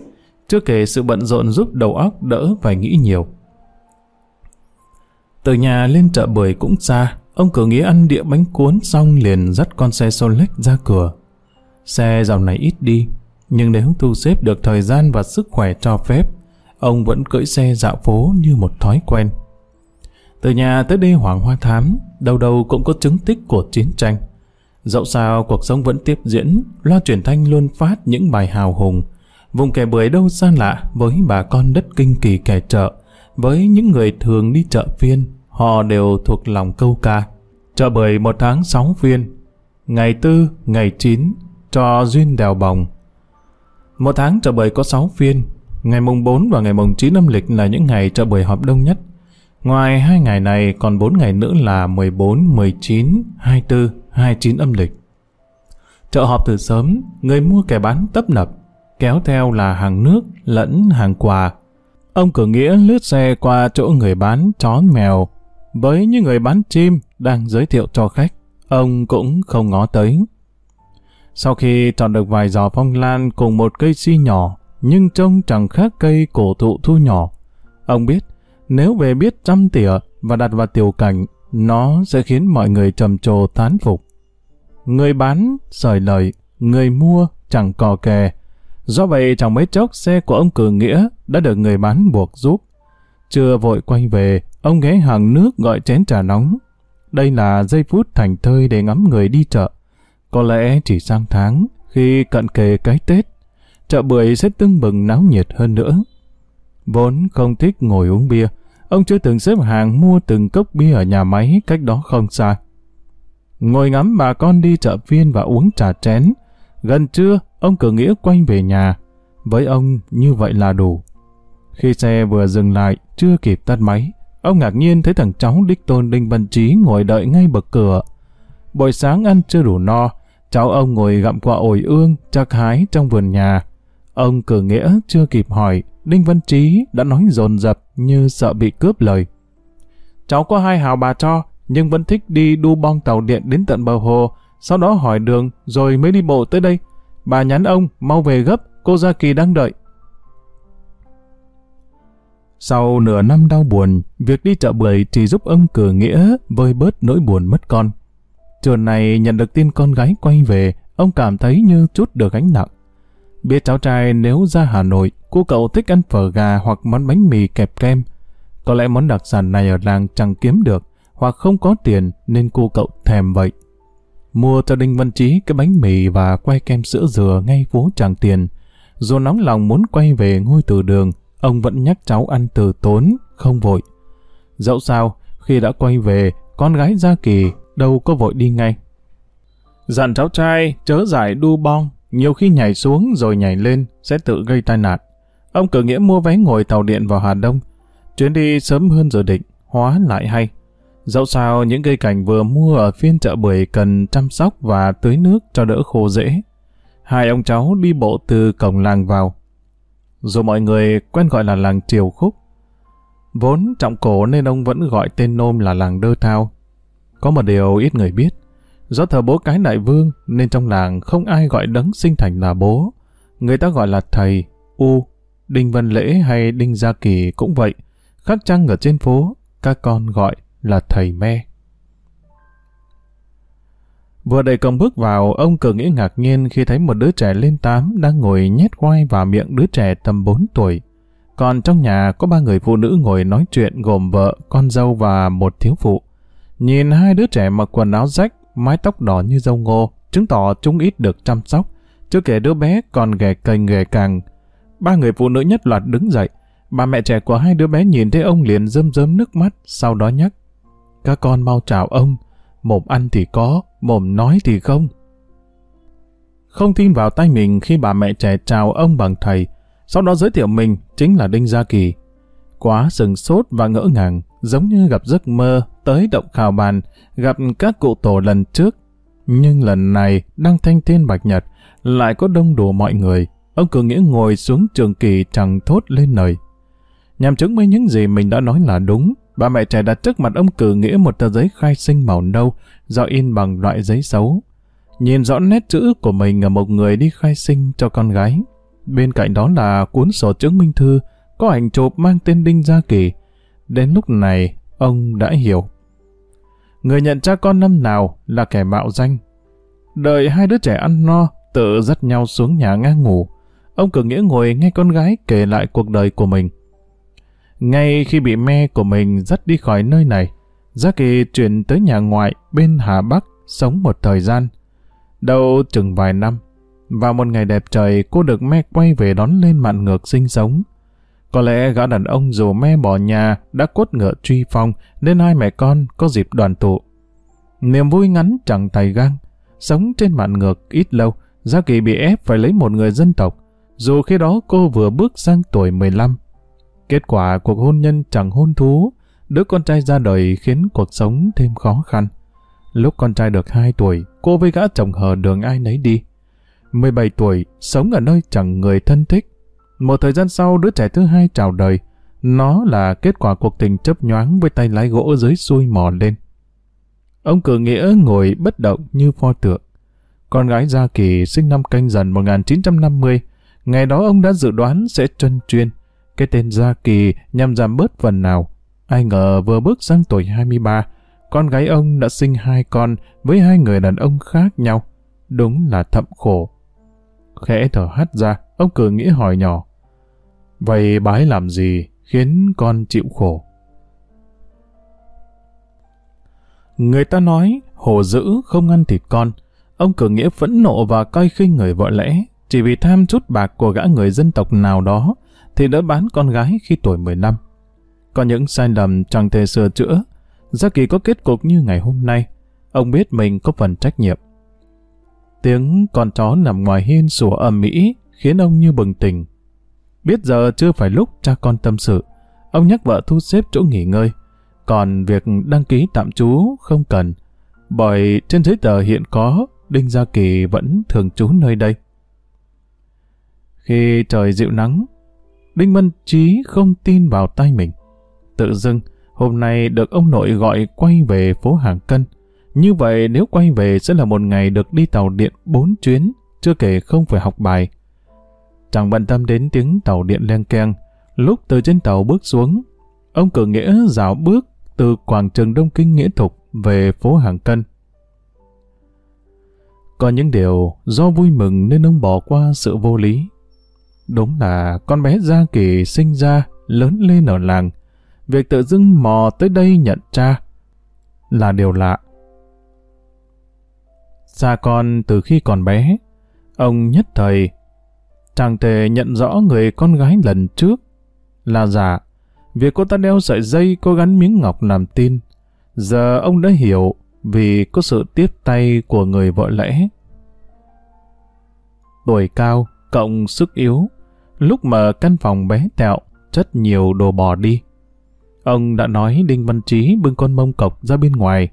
Chưa kể sự bận rộn giúp đầu óc đỡ phải nghĩ nhiều. Từ nhà lên chợ bưởi cũng xa, ông cử nghĩa ăn đĩa bánh cuốn xong liền dắt con xe Solex ra cửa. Xe dòng này ít đi, nhưng nếu thu xếp được thời gian và sức khỏe cho phép, ông vẫn cưỡi xe dạo phố như một thói quen. Từ nhà tới đê Hoàng Hoa Thám, đầu đầu cũng có chứng tích của chiến tranh. Dẫu sao cuộc sống vẫn tiếp diễn, loa truyền thanh luôn phát những bài hào hùng. Vùng kẻ bưởi đâu xa lạ với bà con đất kinh kỳ kẻ chợ, với những người thường đi chợ phiên, họ đều thuộc lòng câu ca. Chợ bưởi một tháng sáu phiên, ngày tư, ngày chín, cho duyên đèo bồng. Một tháng chợ bưởi có sáu phiên, ngày mùng 4 và ngày mùng 9 âm lịch là những ngày chợ buổi họp đông nhất. Ngoài hai ngày này còn 4 ngày nữa là 14, 19, 24, 29 âm lịch. Chợ họp từ sớm, người mua kẻ bán tấp nập, kéo theo là hàng nước lẫn hàng quà. Ông cửa nghĩa lướt xe qua chỗ người bán chó mèo, với những người bán chim đang giới thiệu cho khách, ông cũng không ngó tới. Sau khi chọn được vài giò phong lan cùng một cây si nhỏ, nhưng trông chẳng khác cây cổ thụ thu nhỏ, ông biết nếu về biết trăm tỉa và đặt vào tiểu cảnh, nó sẽ khiến mọi người trầm trồ thán phục. Người bán sởi lời, người mua chẳng cò kè. Do vậy chẳng mấy chốc xe của ông Cử Nghĩa đã được người bán buộc giúp. Chưa vội quay về, ông ghé hàng nước gọi chén trà nóng. Đây là giây phút thành thơi để ngắm người đi chợ. Có lẽ chỉ sang tháng, khi cận kề cái Tết, chợ bưởi sẽ tưng bừng náo nhiệt hơn nữa. Vốn không thích ngồi uống bia, ông chưa từng xếp hàng mua từng cốc bia ở nhà máy cách đó không xa. Ngồi ngắm bà con đi chợ phiên và uống trà chén. Gần trưa, ông cử nghĩa quay về nhà. Với ông, như vậy là đủ. Khi xe vừa dừng lại, chưa kịp tắt máy, ông ngạc nhiên thấy thằng cháu đích tôn Đinh Văn Trí ngồi đợi ngay bậc cửa. Buổi sáng ăn chưa đủ no, cháu ông ngồi gặm quả ổi ương, chắc hái trong vườn nhà. Ông cử nghĩa chưa kịp hỏi, Đinh Văn Trí đã nói dồn dập như sợ bị cướp lời. Cháu có hai hào bà cho, nhưng vẫn thích đi đu bong tàu điện đến tận bờ hồ, sau đó hỏi đường rồi mới đi bộ tới đây. Bà nhắn ông, mau về gấp, cô Gia Kỳ đang đợi. Sau nửa năm đau buồn, việc đi chợ bưởi chỉ giúp ông cử nghĩa vơi bớt nỗi buồn mất con. Trường này nhận được tin con gái quay về, ông cảm thấy như chút được gánh nặng. Biết cháu trai nếu ra Hà Nội, cô cậu thích ăn phở gà hoặc món bánh mì kẹp kem. Có lẽ món đặc sản này ở làng chẳng kiếm được, hoặc không có tiền nên cô cậu thèm vậy. Mua cho Đinh Văn Trí cái bánh mì và quay kem sữa dừa ngay phố Tràng Tiền. Dù nóng lòng muốn quay về ngôi từ đường, ông vẫn nhắc cháu ăn từ tốn, không vội. Dẫu sao, khi đã quay về, con gái Gia Kỳ đâu có vội đi ngay. Dặn cháu trai chớ giải đu bong, nhiều khi nhảy xuống rồi nhảy lên sẽ tự gây tai nạn. Ông cử nghĩa mua vé ngồi tàu điện vào Hà Đông. Chuyến đi sớm hơn dự định, hóa lại hay. Dẫu sao những cây cảnh vừa mua ở phiên chợ bưởi cần chăm sóc và tưới nước cho đỡ khô dễ. Hai ông cháu đi bộ từ cổng làng vào. Dù mọi người quen gọi là làng Triều Khúc. Vốn trọng cổ nên ông vẫn gọi tên nôm là làng Đơ Thao. Có một điều ít người biết. Do thờ bố cái đại vương nên trong làng không ai gọi đấng sinh thành là bố. Người ta gọi là thầy, U, Đinh Văn Lễ hay Đinh Gia Kỳ cũng vậy. Khắc chăng ở trên phố, các con gọi là thầy me. Vừa đẩy cổng bước vào, ông cờ nghĩ ngạc nhiên khi thấy một đứa trẻ lên tám đang ngồi nhét khoai vào miệng đứa trẻ tầm 4 tuổi. Còn trong nhà có ba người phụ nữ ngồi nói chuyện gồm vợ, con dâu và một thiếu phụ. Nhìn hai đứa trẻ mặc quần áo rách, mái tóc đỏ như dâu ngô, chứng tỏ chúng ít được chăm sóc, Chưa kể đứa bé còn ghẻ cành ghẻ càng. Ba người phụ nữ nhất loạt đứng dậy. Bà mẹ trẻ của hai đứa bé nhìn thấy ông liền rơm rớm nước mắt, sau đó nhắc. Các con mau chào ông, mồm ăn thì có, mồm nói thì không. Không tin vào tay mình khi bà mẹ trẻ chào ông bằng thầy, sau đó giới thiệu mình chính là Đinh Gia Kỳ. Quá sừng sốt và ngỡ ngàng, giống như gặp giấc mơ tới động khảo bàn, gặp các cụ tổ lần trước. Nhưng lần này, đang thanh thiên bạch nhật, lại có đông đủ mọi người. Ông cử nghĩa ngồi xuống trường kỳ chẳng thốt lên lời. Nhằm chứng minh những gì mình đã nói là đúng, bà mẹ trẻ đặt trước mặt ông cử nghĩa một tờ giấy khai sinh màu nâu, do in bằng loại giấy xấu. Nhìn rõ nét chữ của mình ở một người đi khai sinh cho con gái. Bên cạnh đó là cuốn sổ chứng minh thư, có ảnh chụp mang tên Đinh Gia Kỳ. Đến lúc này, ông đã hiểu. Người nhận cha con năm nào là kẻ mạo danh. Đợi hai đứa trẻ ăn no, tự dắt nhau xuống nhà ngang ngủ. Ông cử nghĩa ngồi nghe con gái kể lại cuộc đời của mình. Ngay khi bị me của mình dắt đi khỏi nơi này, Gia Kỳ chuyển tới nhà ngoại bên Hà Bắc sống một thời gian. Đâu chừng vài năm, vào một ngày đẹp trời cô được me quay về đón lên mạn ngược sinh sống. Có lẽ gã đàn ông dù me bỏ nhà đã cốt ngựa truy phong nên hai mẹ con có dịp đoàn tụ. Niềm vui ngắn chẳng tay gang, sống trên mạn ngược ít lâu, Gia Kỳ bị ép phải lấy một người dân tộc, dù khi đó cô vừa bước sang tuổi 15. Kết quả cuộc hôn nhân chẳng hôn thú, đứa con trai ra đời khiến cuộc sống thêm khó khăn. Lúc con trai được 2 tuổi, cô với gã chồng hờ đường ai nấy đi. 17 tuổi, sống ở nơi chẳng người thân thích. Một thời gian sau, đứa trẻ thứ hai chào đời. Nó là kết quả cuộc tình chấp nhoáng với tay lái gỗ dưới xuôi mò lên. Ông cử nghĩa ngồi bất động như pho tượng. Con gái Gia Kỳ sinh năm canh dần 1950. Ngày đó ông đã dự đoán sẽ chân chuyên. Cái tên Gia Kỳ nhằm giảm bớt phần nào. Ai ngờ vừa bước sang tuổi 23, con gái ông đã sinh hai con với hai người đàn ông khác nhau. Đúng là thậm khổ. Khẽ thở hắt ra, ông cử nghĩa hỏi nhỏ. Vậy bái làm gì khiến con chịu khổ? Người ta nói, hổ dữ không ăn thịt con. Ông cử nghĩa phẫn nộ và coi khinh người vợ lẽ, chỉ vì tham chút bạc của gã người dân tộc nào đó, thì đã bán con gái khi tuổi 15. Có những sai lầm chẳng thể sửa chữa, Gia Kỳ có kết cục như ngày hôm nay, ông biết mình có phần trách nhiệm. Tiếng con chó nằm ngoài hiên sủa ầm mỹ khiến ông như bừng tỉnh. Biết giờ chưa phải lúc cha con tâm sự, ông nhắc vợ thu xếp chỗ nghỉ ngơi. Còn việc đăng ký tạm trú không cần, bởi trên giấy tờ hiện có Đinh Gia Kỳ vẫn thường trú nơi đây. Khi trời dịu nắng, Đinh Văn Trí không tin vào tay mình. Tự dưng, hôm nay được ông nội gọi quay về phố Hàng Cân. Như vậy nếu quay về sẽ là một ngày được đi tàu điện 4 chuyến, chưa kể không phải học bài. Chẳng bận tâm đến tiếng tàu điện len keng. Lúc từ trên tàu bước xuống, ông cử nghĩa dạo bước từ quảng trường Đông Kinh Nghĩa Thục về phố Hàng Cân. Có những điều do vui mừng nên ông bỏ qua sự vô lý. Đúng là con bé Gia Kỳ sinh ra, lớn lên ở làng. Việc tự dưng mò tới đây nhận cha là điều lạ. Xa con từ khi còn bé, ông nhất thời chàng thể nhận rõ người con gái lần trước là giả. Việc cô ta đeo sợi dây có gắn miếng ngọc làm tin. Giờ ông đã hiểu vì có sự tiếp tay của người vợ lẽ. Tuổi cao, cộng sức yếu, lúc mở căn phòng bé tẹo, chất nhiều đồ bò đi. Ông đã nói Đinh Văn Trí bưng con mông cọc ra bên ngoài.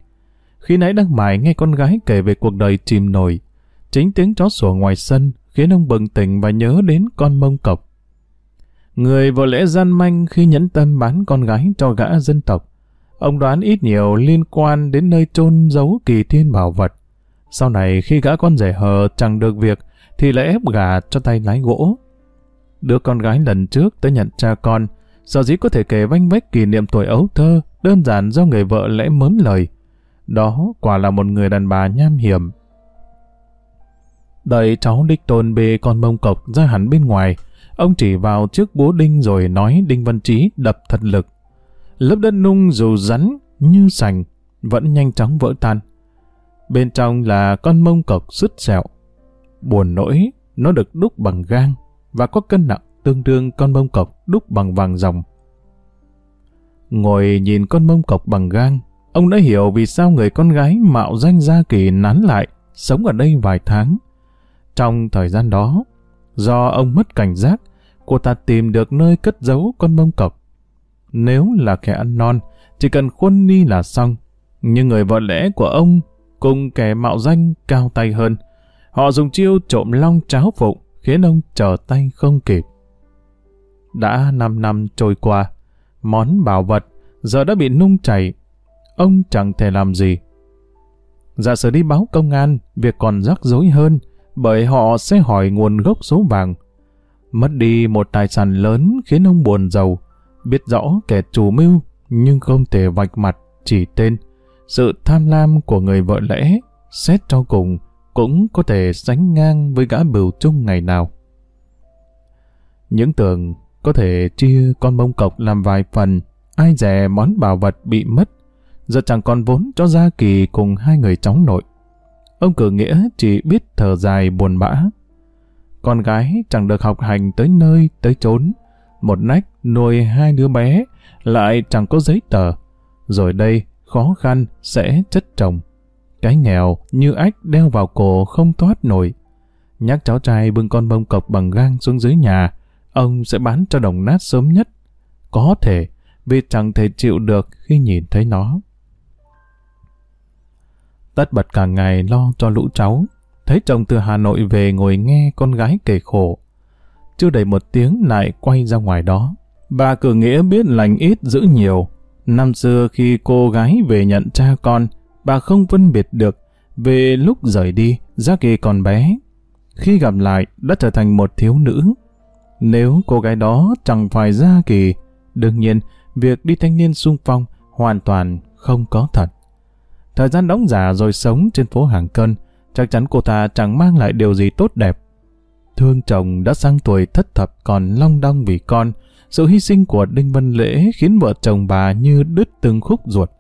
Khi nãy đang mải nghe con gái kể về cuộc đời chìm nổi, chính tiếng chó sủa ngoài sân khiến ông bừng tỉnh và nhớ đến con mông cọc. Người vợ lẽ gian manh khi nhẫn tâm bán con gái cho gã dân tộc. Ông đoán ít nhiều liên quan đến nơi chôn giấu kỳ thiên bảo vật. Sau này khi gã con rể hờ chẳng được việc thì lại ép gà cho tay lái gỗ. Đứa con gái lần trước tới nhận cha con, sở dĩ có thể kể vanh vách kỷ niệm tuổi ấu thơ đơn giản do người vợ lẽ mớm lời. Đó quả là một người đàn bà nham hiểm. Đợi cháu đích tôn bê con mông cộc ra hẳn bên ngoài, ông chỉ vào trước búa đinh rồi nói Đinh Văn Trí đập thật lực. Lớp đất nung dù rắn như sành, vẫn nhanh chóng vỡ tan. Bên trong là con mông cộc sứt sẹo. Buồn nỗi, nó được đúc bằng gang và có cân nặng tương đương con mông cọc đúc bằng vàng ròng. Ngồi nhìn con mông cọc bằng gang, ông đã hiểu vì sao người con gái mạo danh Gia Kỳ nán lại, sống ở đây vài tháng. Trong thời gian đó, do ông mất cảnh giác, cô ta tìm được nơi cất giấu con mông cọc. Nếu là kẻ ăn non, chỉ cần khuôn ni là xong. Nhưng người vợ lẽ của ông cùng kẻ mạo danh cao tay hơn. Họ dùng chiêu trộm long cháo phụng, khiến ông trở tay không kịp. Đã 5 năm trôi qua, món bảo vật giờ đã bị nung chảy. Ông chẳng thể làm gì. Giả sử đi báo công an, việc còn rắc rối hơn, bởi họ sẽ hỏi nguồn gốc số vàng. Mất đi một tài sản lớn khiến ông buồn giàu, biết rõ kẻ chủ mưu nhưng không thể vạch mặt chỉ tên. Sự tham lam của người vợ lẽ, xét cho cùng, cũng có thể sánh ngang với gã bửu chung ngày nào. Những tường có thể chia con bông cọc làm vài phần, ai dè món bảo vật bị mất, giờ chẳng còn vốn cho Gia Kỳ cùng hai người cháu nội. Ông cử nghĩa chỉ biết thở dài buồn bã. Con gái chẳng được học hành tới nơi, tới chốn. Một nách nuôi hai đứa bé, lại chẳng có giấy tờ. Rồi đây, khó khăn sẽ chất chồng. Cái nghèo như ách đeo vào cổ không thoát nổi. Nhắc cháu trai bưng con bông cọc bằng gang xuống dưới nhà, ông sẽ bán cho đồng nát sớm nhất. Có thể, vì chẳng thể chịu được khi nhìn thấy nó. Tất bật cả ngày lo cho lũ cháu, thấy chồng từ Hà Nội về ngồi nghe con gái kể khổ. Chưa đầy một tiếng lại quay ra ngoài đó. Bà cử nghĩa biết lành ít giữ nhiều. Năm xưa khi cô gái về nhận cha con, bà không phân biệt được về lúc rời đi, Gia Kỳ còn bé. Khi gặp lại, đã trở thành một thiếu nữ. Nếu cô gái đó chẳng phải Gia Kỳ, đương nhiên, việc đi thanh niên sung phong hoàn toàn không có thật. Thời gian đóng giả rồi sống trên phố Hàng Cân, chắc chắn cô ta chẳng mang lại điều gì tốt đẹp. Thương chồng đã sang tuổi thất thập còn long đong vì con, sự hy sinh của Đinh Văn Lễ khiến vợ chồng bà như đứt từng khúc ruột.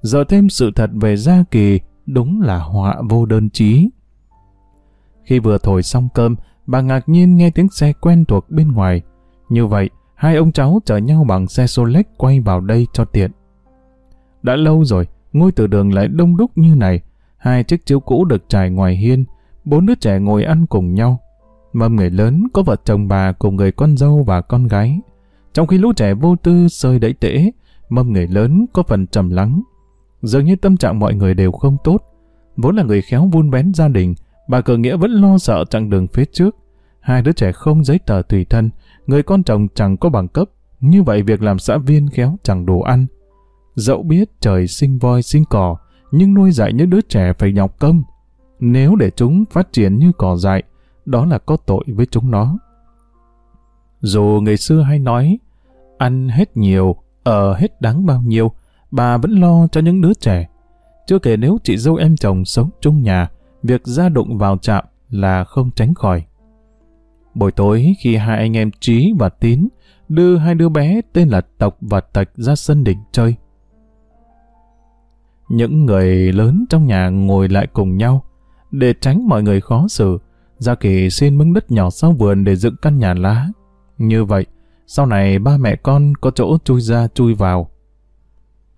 Giờ thêm sự thật về Gia Kỳ, đúng là họa vô đơn chí. Khi vừa thổi xong cơm, bà ngạc nhiên nghe tiếng xe quen thuộc bên ngoài. Như vậy, hai ông cháu chở nhau bằng xe Solex quay vào đây cho tiện. Đã lâu rồi, ngôi từ đường lại đông đúc như này. Hai chiếc chiếu cũ được trải ngoài hiên, bốn đứa trẻ ngồi ăn cùng nhau. Mâm người lớn có vợ chồng bà cùng người con dâu và con gái. Trong khi lũ trẻ vô tư sơi đẩy tễ, mâm người lớn có phần trầm lắng. Dường như tâm trạng mọi người đều không tốt. Vốn là người khéo vun bén gia đình, bà cờ nghĩa vẫn lo sợ chặng đường phía trước. Hai đứa trẻ không giấy tờ tùy thân, người con chồng chẳng có bằng cấp. Như vậy việc làm xã viên khéo chẳng đủ ăn. Dẫu biết trời sinh voi sinh cỏ, nhưng nuôi dạy những đứa trẻ phải nhọc công. Nếu để chúng phát triển như cỏ dại, đó là có tội với chúng nó. Dù người xưa hay nói, ăn hết nhiều, ở hết đáng bao nhiêu, bà vẫn lo cho những đứa trẻ. Chưa kể nếu chị dâu em chồng sống chung nhà, việc ra đụng vào chạm là không tránh khỏi. Buổi tối khi hai anh em Trí và Tín đưa hai đứa bé tên là Tộc và Tạch ra sân đỉnh chơi. Những người lớn trong nhà ngồi lại cùng nhau để tránh mọi người khó xử. Gia Kỳ xin miếng đất nhỏ sau vườn để dựng căn nhà lá. Như vậy, sau này ba mẹ con có chỗ chui ra chui vào.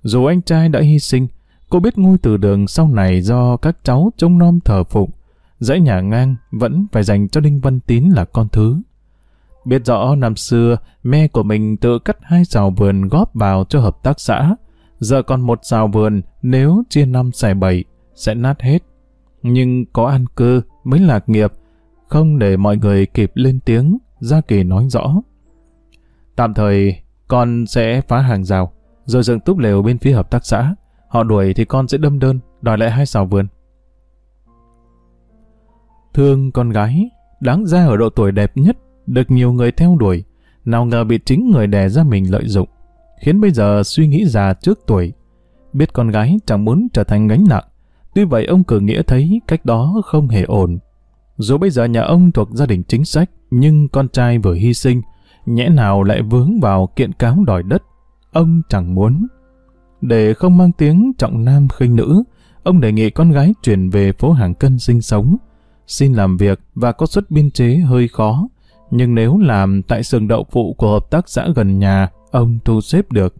Dù anh trai đã hy sinh, cô biết ngôi từ đường sau này do các cháu trông nom thờ phụng, dãy nhà ngang vẫn phải dành cho Đinh Văn Tín là con thứ. Biết rõ năm xưa, mẹ của mình tự cắt hai xào vườn góp vào cho hợp tác xã. Giờ còn một xào vườn, nếu chia năm xẻ bảy, sẽ nát hết. Nhưng có ăn cư mới lạc nghiệp, không để mọi người kịp lên tiếng, Gia Kỳ nói rõ. Tạm thời, con sẽ phá hàng rào, rồi dựng túp lều bên phía hợp tác xã. Họ đuổi thì con sẽ đâm đơn, đòi lại hai xào vườn. Thương con gái, đáng ra ở độ tuổi đẹp nhất, được nhiều người theo đuổi, nào ngờ bị chính người đẻ ra mình lợi dụng, khiến bây giờ suy nghĩ già trước tuổi. Biết con gái chẳng muốn trở thành gánh nặng, tuy vậy ông cử nghĩa thấy cách đó không hề ổn. Dù bây giờ nhà ông thuộc gia đình chính sách, nhưng con trai vừa hy sinh, nhẽ nào lại vướng vào kiện cáo đòi đất. Ông chẳng muốn. Để không mang tiếng trọng nam khinh nữ, ông đề nghị con gái chuyển về phố Hàng Cân sinh sống. xin làm việc và có suất biên chế hơi khó, nhưng nếu làm tại sườn đậu phụ của hợp tác xã gần nhà, ông thu xếp được.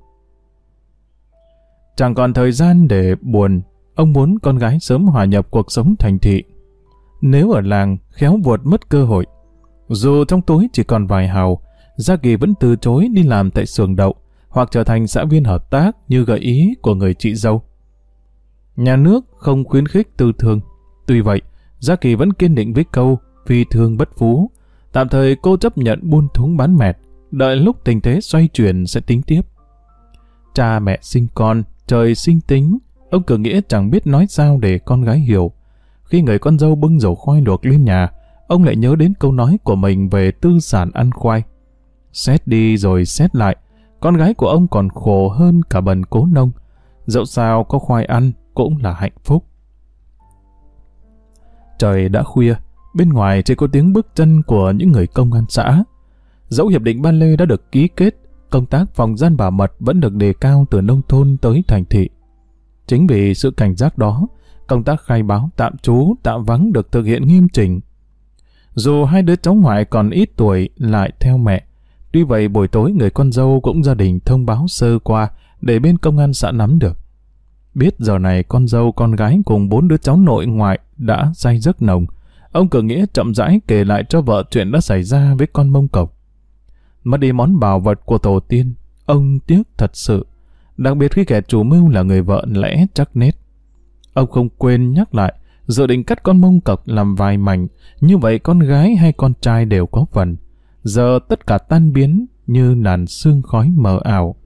Chẳng còn thời gian để buồn, ông muốn con gái sớm hòa nhập cuộc sống thành thị. Nếu ở làng, khéo vuột mất cơ hội. Dù trong túi chỉ còn vài hào, Gia Kỳ vẫn từ chối đi làm tại xưởng đậu hoặc trở thành xã viên hợp tác như gợi ý của người chị dâu. Nhà nước không khuyến khích tư thương. Tuy vậy, Gia Kỳ vẫn kiên định với câu phi thương bất phú. Tạm thời cô chấp nhận buôn thúng bán mẹt, đợi lúc tình thế xoay chuyển sẽ tính tiếp. Cha mẹ sinh con, trời sinh tính, ông cử nghĩa chẳng biết nói sao để con gái hiểu. Khi người con dâu bưng dầu khoai luộc lên nhà, ông lại nhớ đến câu nói của mình về tư sản ăn khoai. Xét đi rồi xét lại, con gái của ông còn khổ hơn cả bần cố nông. Dẫu sao có khoai ăn cũng là hạnh phúc. Trời đã khuya, bên ngoài chỉ có tiếng bước chân của những người công an xã. Dẫu hiệp định Ban Lê đã được ký kết, công tác phòng gian bảo mật vẫn được đề cao từ nông thôn tới thành thị. Chính vì sự cảnh giác đó, công tác khai báo tạm trú, tạm vắng được thực hiện nghiêm chỉnh. Dù hai đứa cháu ngoại còn ít tuổi lại theo mẹ, tuy vậy buổi tối người con dâu cũng gia đình thông báo sơ qua để bên công an xã nắm được. Biết giờ này con dâu con gái cùng bốn đứa cháu nội ngoại đã say giấc nồng, ông cử nghĩa chậm rãi kể lại cho vợ chuyện đã xảy ra với con mông cộc. Mất đi món bảo vật của tổ tiên, ông tiếc thật sự, đặc biệt khi kẻ chủ mưu là người vợ lẽ chắc nết. Ông không quên nhắc lại, dự định cắt con mông cọc làm vài mảnh, như vậy con gái hay con trai đều có phần. Giờ tất cả tan biến như làn sương khói mờ ảo.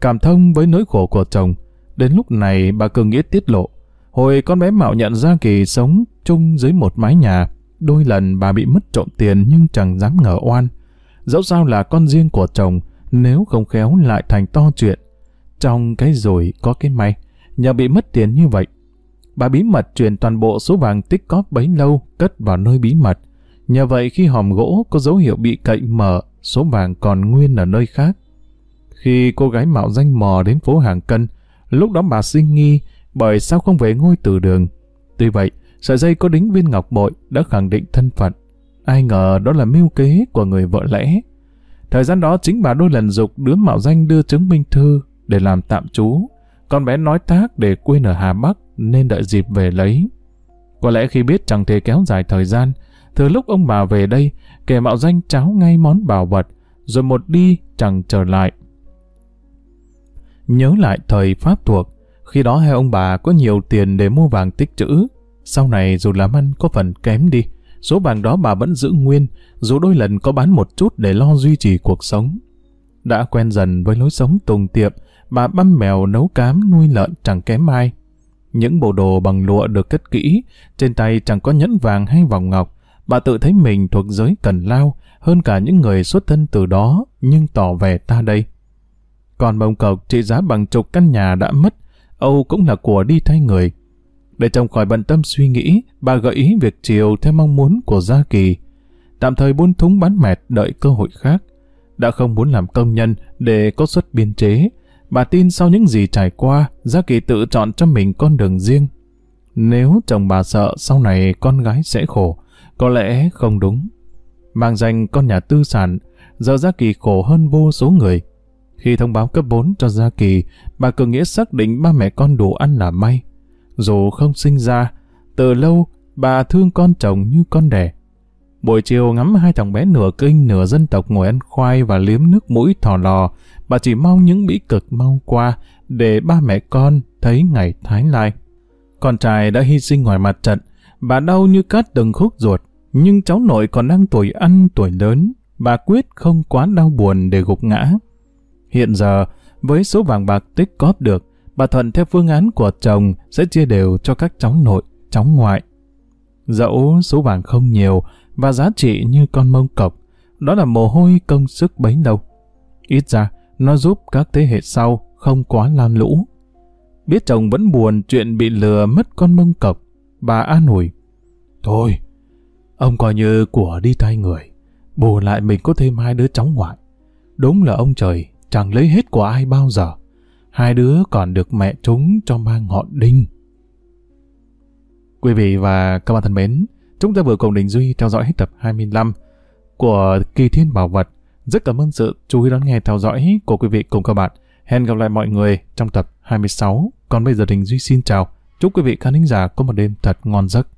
Cảm thông với nỗi khổ của chồng, đến lúc này bà Cường Nghĩa tiết lộ, hồi con bé Mạo nhận ra Kỳ sống chung dưới một mái nhà, đôi lần bà bị mất trộm tiền nhưng chẳng dám ngờ oan. Dẫu sao là con riêng của chồng, nếu không khéo lại thành to chuyện. Trong cái rồi có cái may, nhà bị mất tiền như vậy. Bà bí mật truyền toàn bộ số vàng tích cóp bấy lâu cất vào nơi bí mật. Nhờ vậy khi hòm gỗ có dấu hiệu bị cậy mở, số vàng còn nguyên ở nơi khác. Khi cô gái mạo danh mò đến phố Hàng Cân, lúc đó bà sinh nghi bởi sao không về ngôi từ đường. Tuy vậy, sợi dây có đính viên ngọc bội đã khẳng định thân phận. Ai ngờ đó là mưu kế của người vợ lẽ. Thời gian đó chính bà đôi lần dục đứa mạo danh đưa chứng minh thư để làm tạm trú. Con bé nói tác để quên ở Hà Bắc nên đợi dịp về lấy. Có lẽ khi biết chẳng thể kéo dài thời gian, từ lúc ông bà về đây, kẻ mạo danh cháo ngay món bảo vật, rồi một đi chẳng trở lại. Nhớ lại thời Pháp thuộc, khi đó hai ông bà có nhiều tiền để mua vàng tích trữ. Sau này dù làm ăn có phần kém đi, số vàng đó bà vẫn giữ nguyên, dù đôi lần có bán một chút để lo duy trì cuộc sống. Đã quen dần với lối sống tùng tiệm, bà băm mèo nấu cám nuôi lợn chẳng kém ai. Những bộ đồ bằng lụa được cất kỹ, trên tay chẳng có nhẫn vàng hay vòng ngọc, bà tự thấy mình thuộc giới cần lao hơn cả những người xuất thân từ đó nhưng tỏ vẻ ta đây. Còn bông cọc trị giá bằng chục căn nhà đã mất, Âu cũng là của đi thay người. Để chồng khỏi bận tâm suy nghĩ, bà gợi ý việc chiều theo mong muốn của Gia Kỳ. Tạm thời buôn thúng bán mẹt đợi cơ hội khác. Đã không muốn làm công nhân để có suất biên chế. Bà tin sau những gì trải qua, Gia Kỳ tự chọn cho mình con đường riêng. Nếu chồng bà sợ sau này con gái sẽ khổ, có lẽ không đúng. Mang danh con nhà tư sản, giờ Gia Kỳ khổ hơn vô số người. Khi thông báo cấp 4 cho Gia Kỳ, bà Cường Nghĩa xác định ba mẹ con đủ ăn là may. Dù không sinh ra, từ lâu bà thương con chồng như con đẻ. Buổi chiều ngắm hai thằng bé nửa kinh nửa dân tộc ngồi ăn khoai và liếm nước mũi thò lò, bà chỉ mong những bĩ cực mau qua để ba mẹ con thấy ngày thái lai. Con trai đã hy sinh ngoài mặt trận, bà đau như cắt từng khúc ruột, nhưng cháu nội còn đang tuổi ăn tuổi lớn, bà quyết không quá đau buồn để gục ngã. Hiện giờ, với số vàng bạc tích cóp được, bà Thuận theo phương án của chồng sẽ chia đều cho các cháu nội, cháu ngoại. Dẫu số vàng không nhiều và giá trị như con mông cọc, đó là mồ hôi công sức bấy lâu. Ít ra, nó giúp các thế hệ sau không quá lam lũ. Biết chồng vẫn buồn chuyện bị lừa mất con mông cọc, bà an ủi. Thôi, ông coi như của đi tay người, bù lại mình có thêm hai đứa cháu ngoại. Đúng là ông trời chẳng lấy hết của ai bao giờ. Hai đứa còn được mẹ chúng cho mang họ Đinh. Quý vị và các bạn thân mến, chúng ta vừa cùng Đình Duy theo dõi hết tập 25 của Kỳ Thiên Bảo Vật. Rất cảm ơn sự chú ý đón nghe theo dõi của quý vị cùng các bạn. Hẹn gặp lại mọi người trong tập 26. Còn bây giờ Đình Duy xin chào. Chúc quý vị khán thính giả có một đêm thật ngon giấc.